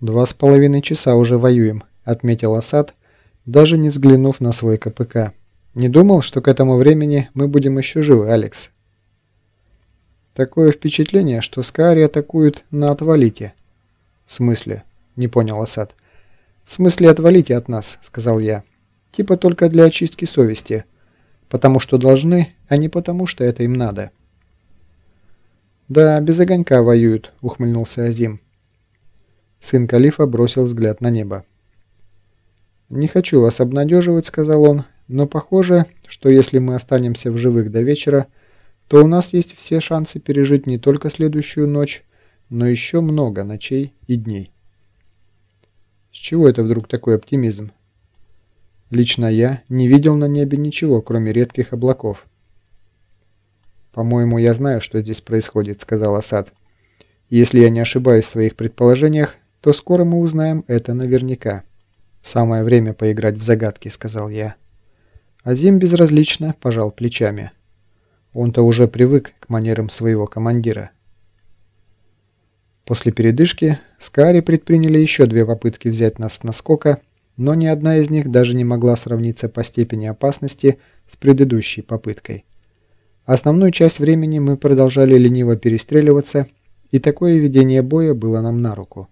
«Два с половиной часа уже воюем», — отметил Асад, даже не взглянув на свой КПК. «Не думал, что к этому времени мы будем еще живы, Алекс?» «Такое впечатление, что Скари атакуют на отвалите». «В смысле?» — не понял Асад. «В смысле отвалите от нас», — сказал я. «Типа только для очистки совести. Потому что должны, а не потому что это им надо». «Да, без огонька воюют», — ухмыльнулся Азим. Сын Калифа бросил взгляд на небо. «Не хочу вас обнадеживать», — сказал он, — «но похоже, что если мы останемся в живых до вечера, то у нас есть все шансы пережить не только следующую ночь, но еще много ночей и дней». С чего это вдруг такой оптимизм? Лично я не видел на небе ничего, кроме редких облаков. «По-моему, я знаю, что здесь происходит», — сказал Асад. «Если я не ошибаюсь в своих предположениях, то скоро мы узнаем это наверняка». «Самое время поиграть в загадки», — сказал я. Азим безразлично пожал плечами. Он-то уже привык к манерам своего командира. После передышки Скари предприняли еще две попытки взять нас с наскока, но ни одна из них даже не могла сравниться по степени опасности с предыдущей попыткой. Основную часть времени мы продолжали лениво перестреливаться, и такое ведение боя было нам на руку.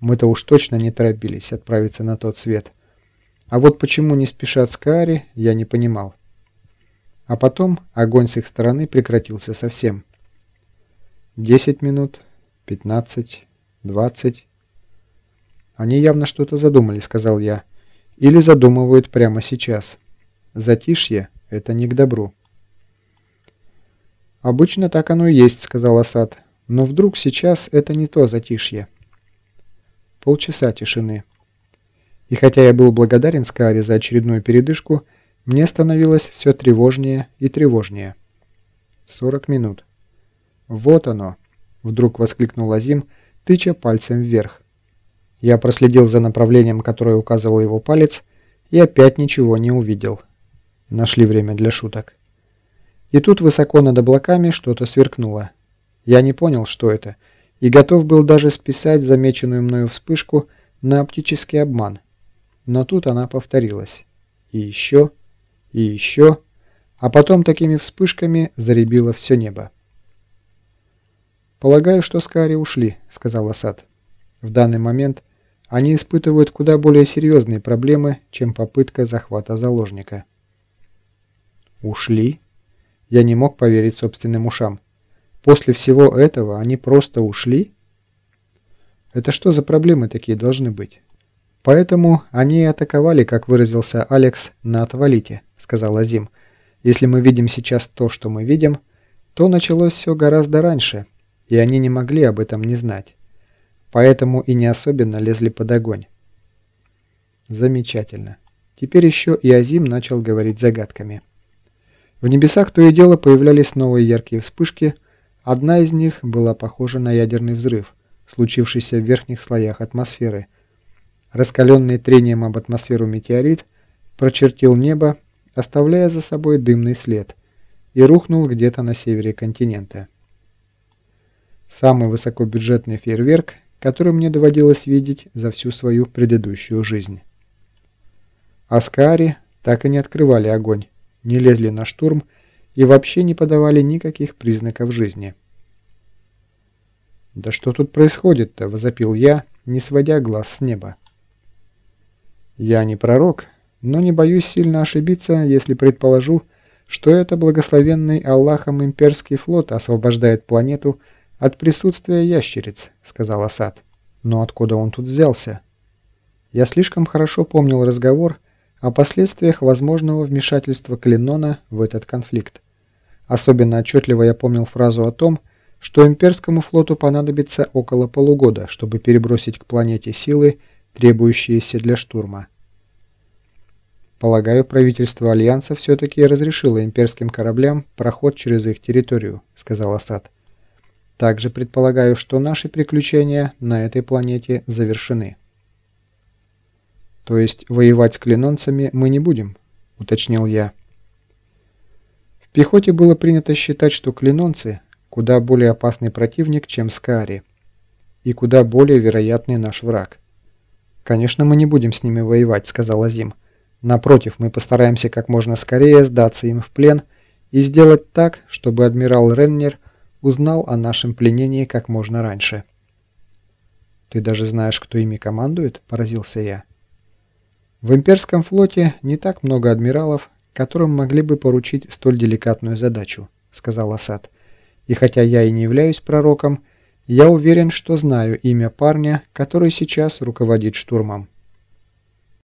Мы-то уж точно не торопились отправиться на тот свет. А вот почему не спешат Скаари, я не понимал. А потом огонь с их стороны прекратился совсем. Десять минут, пятнадцать, двадцать. Они явно что-то задумали, сказал я. Или задумывают прямо сейчас. Затишье — это не к добру. «Обычно так оно и есть», — сказал Асад. «Но вдруг сейчас это не то затишье». Полчаса тишины. И хотя я был благодарен Скаре за очередную передышку, мне становилось все тревожнее и тревожнее. 40 минут. «Вот оно!» — вдруг воскликнул Азим, тыча пальцем вверх. Я проследил за направлением, которое указывал его палец, и опять ничего не увидел. Нашли время для шуток. И тут высоко над облаками что-то сверкнуло. Я не понял, что это, и готов был даже списать замеченную мною вспышку на оптический обман. Но тут она повторилась. И еще, и еще, а потом такими вспышками заребило все небо. «Полагаю, что Скари ушли», — сказал Асад. «В данный момент они испытывают куда более серьезные проблемы, чем попытка захвата заложника». «Ушли?» Я не мог поверить собственным ушам. После всего этого они просто ушли? Это что за проблемы такие должны быть? Поэтому они атаковали, как выразился Алекс, на отвалите, сказал Азим. Если мы видим сейчас то, что мы видим, то началось все гораздо раньше, и они не могли об этом не знать. Поэтому и не особенно лезли под огонь. Замечательно. Теперь еще и Азим начал говорить загадками. В небесах то и дело появлялись новые яркие вспышки, одна из них была похожа на ядерный взрыв, случившийся в верхних слоях атмосферы. Раскаленный трением об атмосферу метеорит прочертил небо, оставляя за собой дымный след, и рухнул где-то на севере континента. Самый высокобюджетный фейерверк, который мне доводилось видеть за всю свою предыдущую жизнь. Аскари так и не открывали огонь, не лезли на штурм и вообще не подавали никаких признаков жизни. «Да что тут происходит-то?» – возопил я, не сводя глаз с неба. «Я не пророк, но не боюсь сильно ошибиться, если предположу, что это благословенный Аллахом имперский флот освобождает планету от присутствия ящериц», – сказал Асад. «Но откуда он тут взялся?» Я слишком хорошо помнил разговор, о последствиях возможного вмешательства Клинона в этот конфликт. Особенно отчетливо я помнил фразу о том, что имперскому флоту понадобится около полугода, чтобы перебросить к планете силы, требующиеся для штурма. Полагаю, правительство Альянса все-таки разрешило имперским кораблям проход через их территорию, сказал Асад. Также предполагаю, что наши приключения на этой планете завершены. «То есть воевать с клинонцами мы не будем?» – уточнил я. В пехоте было принято считать, что клинонцы – куда более опасный противник, чем Скари. и куда более вероятный наш враг. «Конечно, мы не будем с ними воевать», — сказал Азим. «Напротив, мы постараемся как можно скорее сдаться им в плен и сделать так, чтобы адмирал Реннер узнал о нашем пленении как можно раньше». «Ты даже знаешь, кто ими командует?» – поразился я. В имперском флоте не так много адмиралов, которым могли бы поручить столь деликатную задачу, сказал Асад. И хотя я и не являюсь пророком, я уверен, что знаю имя парня, который сейчас руководит штурмом.